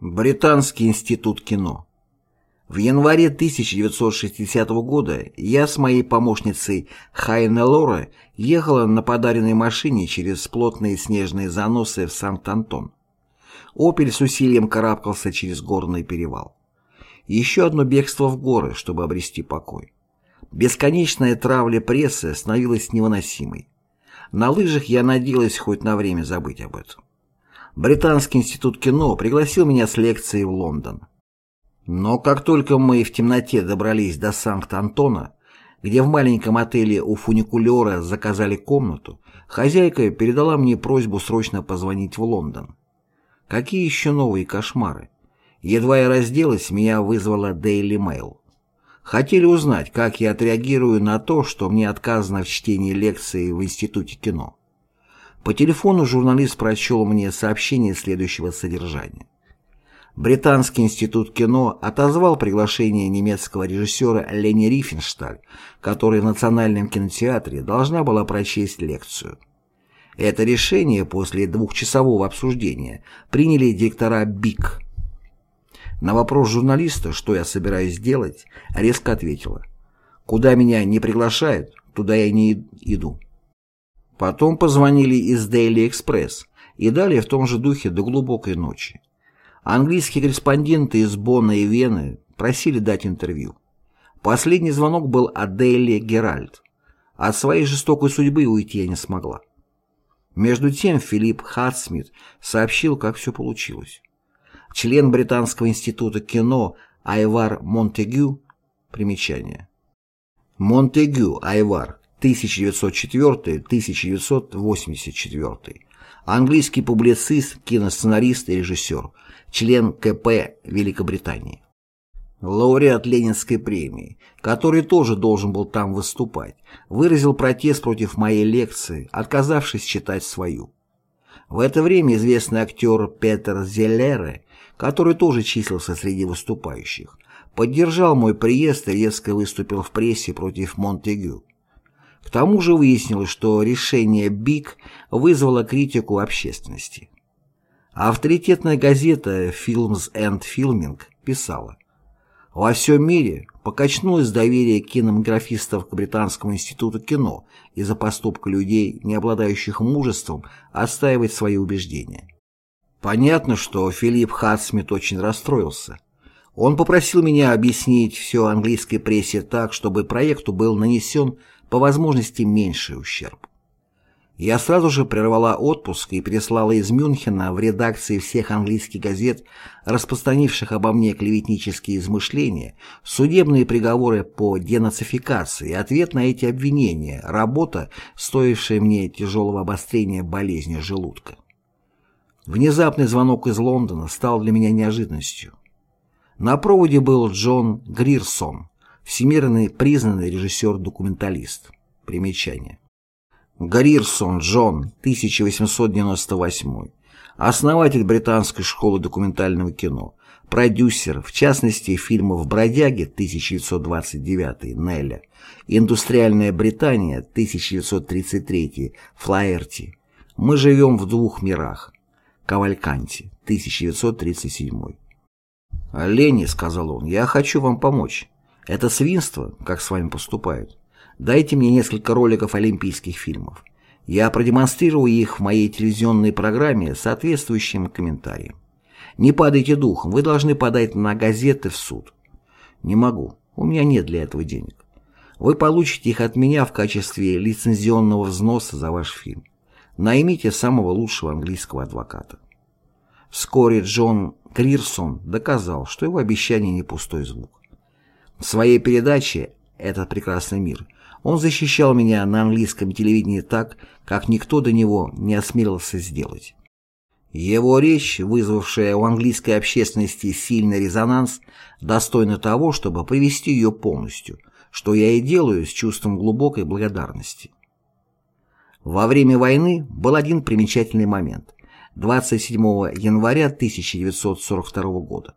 Британский институт кино. В январе 1960 года я с моей помощницей Хайне Лора ехала на подаренной машине через плотные снежные заносы в Санкт-Антон. «Опель» с усилием карабкался через горный перевал. Еще одно бегство в горы, чтобы обрести покой. Бесконечная травля прессы становилась невыносимой. На лыжах я надеялась хоть на время забыть об этом. Британский институт кино пригласил меня с лекцией в Лондон. Но как только мы в темноте добрались до Санкт-Антона, где в маленьком отеле у фуникулера заказали комнату, хозяйка передала мне просьбу срочно позвонить в Лондон. Какие еще новые кошмары? Едва я разделась, меня вызвала Daily Mail. Хотели узнать, как я отреагирую на то, что мне отказано в чтении лекции в Институте кино. По телефону журналист прочел мне сообщение следующего содержания. Британский институт кино отозвал приглашение немецкого режиссера Лени Рифеншталь, которая в Национальном кинотеатре должна была прочесть лекцию. Это решение после двухчасового обсуждения приняли директора БИК. На вопрос журналиста, что я собираюсь делать, резко ответила. «Куда меня не приглашают, туда я не иду». Потом позвонили из Daily Express и далее в том же духе до глубокой ночи. Английские корреспонденты из Бонна и Вены просили дать интервью. Последний звонок был от Daily Herald. От своей жестокой судьбы уйти я не смогла. Между тем Филипп Хатсмит сообщил, как все получилось. Член Британского института кино Айвар Монтегю примечание. Монтегю Айвар 1904-1984. Английский публицист, киносценарист и режиссер, член КП Великобритании. Лауреат Ленинской премии, который тоже должен был там выступать, выразил протест против моей лекции, отказавшись читать свою. В это время известный актер Петер Зеллере, который тоже числился среди выступающих, поддержал мой приезд и резко выступил в прессе против Монтегю. К тому же выяснилось, что решение БИК вызвало критику общественности. Авторитетная газета «Films and Filming» писала «Во всем мире покачнулось доверие кинематографистов к Британскому институту кино из-за поступка людей, не обладающих мужеством отстаивать свои убеждения». Понятно, что Филипп Хатсмит очень расстроился. Он попросил меня объяснить все английской прессе так, чтобы проекту был нанесен по возможности меньший ущерб. Я сразу же прервала отпуск и переслала из Мюнхена в редакции всех английских газет, распространивших обо мне клеветнические измышления, судебные приговоры по денацификации, ответ на эти обвинения, работа, стоившая мне тяжелого обострения болезни желудка. Внезапный звонок из Лондона стал для меня неожиданностью. На проводе был Джон Грирсон, всемирный признанный режиссер-документалист. Примечание. Грирсон Джон, 1898. Основатель британской школы документального кино. Продюсер, в частности, фильмов «Бродяги» 1929 Нелля, «Индустриальная Британия» 1933 Флаерти. «Мы живем в двух мирах» Кавальканти 1937 «Лени», — сказал он, — «я хочу вам помочь. Это свинство, как с вами поступают. Дайте мне несколько роликов олимпийских фильмов. Я продемонстрирую их в моей телевизионной программе с соответствующим комментарием. Не падайте духом, вы должны подать на газеты в суд. Не могу, у меня нет для этого денег. Вы получите их от меня в качестве лицензионного взноса за ваш фильм. Наймите самого лучшего английского адвоката. Вскоре Джон Крирсон доказал, что его обещание не пустой звук. В своей передаче «Этот прекрасный мир» он защищал меня на английском телевидении так, как никто до него не осмелился сделать. Его речь, вызвавшая у английской общественности сильный резонанс, достойна того, чтобы привести ее полностью, что я и делаю с чувством глубокой благодарности. Во время войны был один примечательный момент. 27 января 1942 года.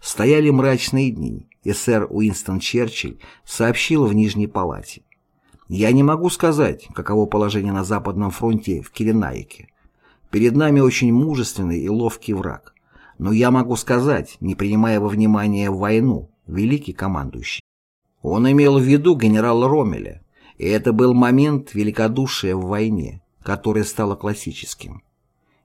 Стояли мрачные дни, и сэр Уинстон Черчилль сообщил в Нижней Палате. «Я не могу сказать, каково положение на Западном фронте в Киренайке. Перед нами очень мужественный и ловкий враг. Но я могу сказать, не принимая во внимание войну, великий командующий. Он имел в виду генерала Ромеля, и это был момент великодушия в войне, которое стало классическим.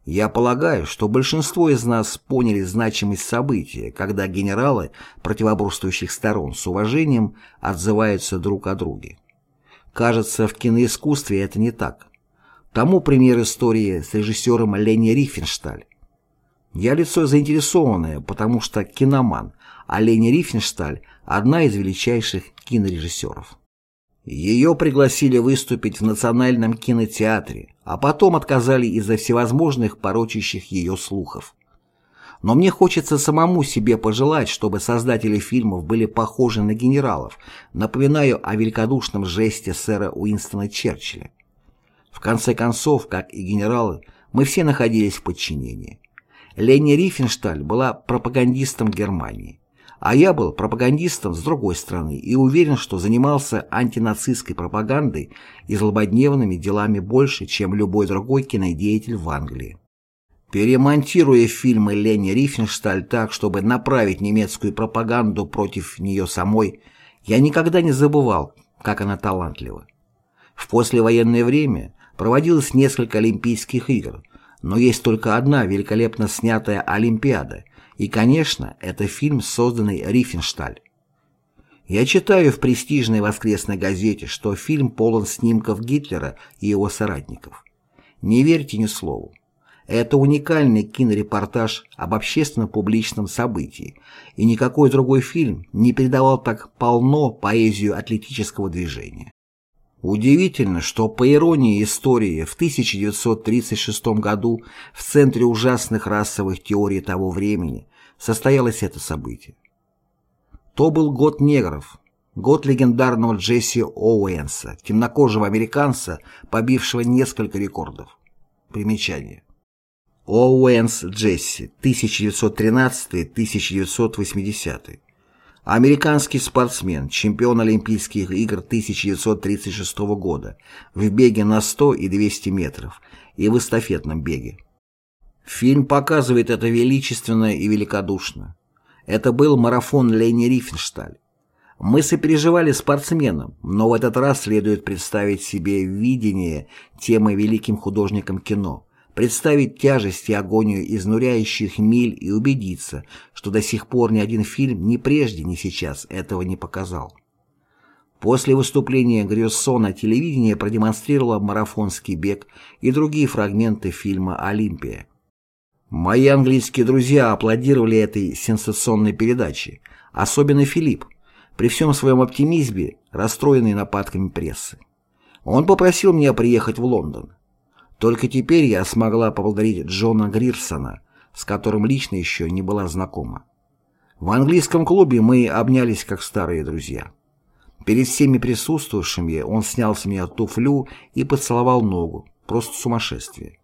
Я полагаю, что большинство из нас поняли значимость события, когда генералы противоборствующих сторон с уважением отзываются друг о друге. Кажется, в киноискусстве это не так. Тому пример истории с режиссером Лени Рифеншталь. Я лицо заинтересованное, потому что киноман, а Лени Рифеншталь – одна из величайших кинорежиссеров. Ее пригласили выступить в Национальном кинотеатре, а потом отказали из-за всевозможных порочащих ее слухов. Но мне хочется самому себе пожелать, чтобы создатели фильмов были похожи на генералов, напоминаю о великодушном жесте сэра Уинстона Черчилля. В конце концов, как и генералы, мы все находились в подчинении. Лени Рифеншталь была пропагандистом Германии. А я был пропагандистом с другой стороны и уверен, что занимался антинацистской пропагандой и злободневными делами больше, чем любой другой кинодеятель в Англии. Перемонтируя фильмы Лени Рифеншталь так, чтобы направить немецкую пропаганду против нее самой, я никогда не забывал, как она талантлива. В послевоенное время проводилось несколько Олимпийских игр, но есть только одна великолепно снятая Олимпиада – и, конечно, это фильм, созданный Рифеншталь. Я читаю в престижной воскресной газете, что фильм полон снимков Гитлера и его соратников. Не верьте ни слову. Это уникальный кинорепортаж об общественно-публичном событии, и никакой другой фильм не передавал так полно поэзию атлетического движения. Удивительно, что по иронии истории в 1936 году в центре ужасных расовых теорий того времени состоялось это событие. То был год негров, год легендарного Джесси Оуэнса, темнокожего американца, побившего несколько рекордов. Примечание. Оуэнс Джесси, 1913-1980 Американский спортсмен, чемпион Олимпийских игр 1936 года в беге на 100 и 200 метров и в эстафетном беге. Фильм показывает это величественно и великодушно. Это был марафон Лени Рифеншталь. Мы сопереживали спортсменам, но в этот раз следует представить себе видение темы великим художником кино, представить тяжесть и агонию изнуряющих миль и убедиться, что до сих пор ни один фильм ни прежде, ни сейчас этого не показал. После выступления Грёссона телевидение продемонстрировало марафонский бег и другие фрагменты фильма «Олимпия». Мои английские друзья аплодировали этой сенсационной передаче, особенно Филипп, при всем своем оптимизме, расстроенный нападками прессы. Он попросил меня приехать в Лондон. Только теперь я смогла поблагодарить Джона Грирсона, с которым лично еще не была знакома. В английском клубе мы обнялись как старые друзья. Перед всеми присутствующими он снял с меня туфлю и поцеловал ногу. Просто сумасшествие.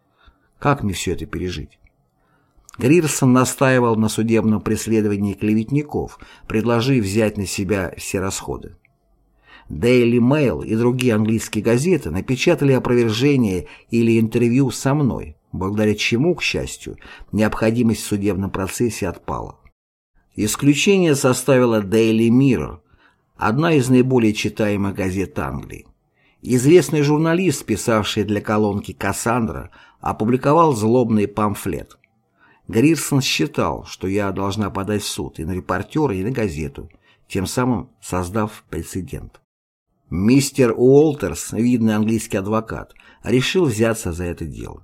Как мне все это пережить? Грирсон настаивал на судебном преследовании клеветников, предложив взять на себя все расходы. Daily Mail и другие английские газеты напечатали опровержение или интервью со мной, благодаря чему, к счастью, необходимость в судебном процессе отпала. Исключение составила Daily Mirror, одна из наиболее читаемых газет Англии. Известный журналист, писавший для колонки «Кассандра», опубликовал злобный памфлет. Грирсон считал, что я должна подать в суд и на репортера, и на газету, тем самым создав прецедент. Мистер Уолтерс, видный английский адвокат, решил взяться за это дело.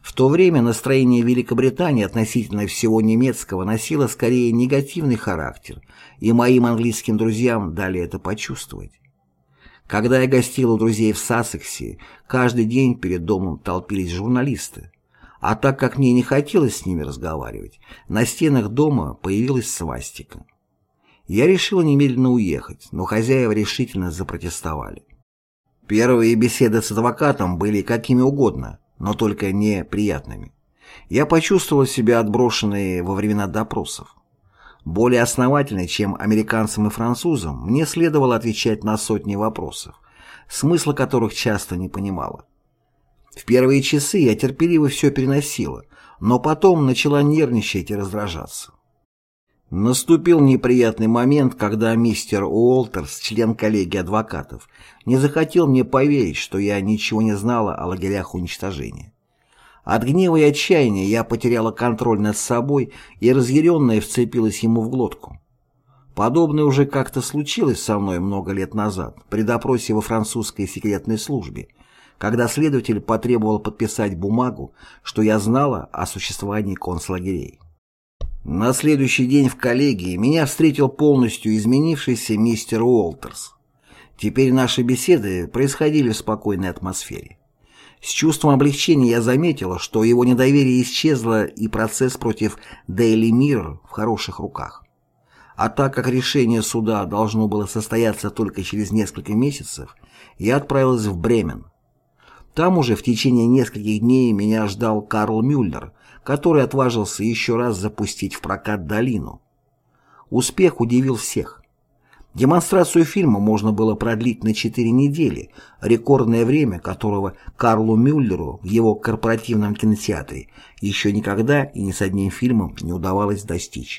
В то время настроение Великобритании относительно всего немецкого носило скорее негативный характер, и моим английским друзьям дали это почувствовать. Когда я гостил у друзей в Сассексе, каждый день перед домом толпились журналисты. А так как мне не хотелось с ними разговаривать, на стенах дома появилась свастика. Я решил немедленно уехать, но хозяева решительно запротестовали. Первые беседы с адвокатом были какими угодно, но только не приятными. Я почувствовал себя отброшенной во времена допросов. Более основательно, чем американцам и французам, мне следовало отвечать на сотни вопросов, смысла которых часто не понимала. В первые часы я терпеливо все переносила, но потом начала нервничать и раздражаться. Наступил неприятный момент, когда мистер Уолтерс, член коллегии адвокатов, не захотел мне поверить, что я ничего не знала о лагерях уничтожения. От гнева и отчаяния я потеряла контроль над собой и разъяренная вцепилась ему в глотку. Подобное уже как-то случилось со мной много лет назад, при допросе во французской секретной службе, когда следователь потребовал подписать бумагу, что я знала о существовании концлагерей. На следующий день в коллегии меня встретил полностью изменившийся мистер Уолтерс. Теперь наши беседы происходили в спокойной атмосфере. С чувством облегчения я заметила, что его недоверие исчезло и процесс против Daily Mirror в хороших руках. А так как решение суда должно было состояться только через несколько месяцев, я отправилась в Бремен. Там уже в течение нескольких дней меня ждал Карл Мюллер, который отважился еще раз запустить в прокат «Долину». Успех удивил всех. Демонстрацию фильма можно было продлить на 4 недели, рекордное время которого Карлу Мюллеру в его корпоративном кинотеатре еще никогда и ни с одним фильмом не удавалось достичь.